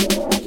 you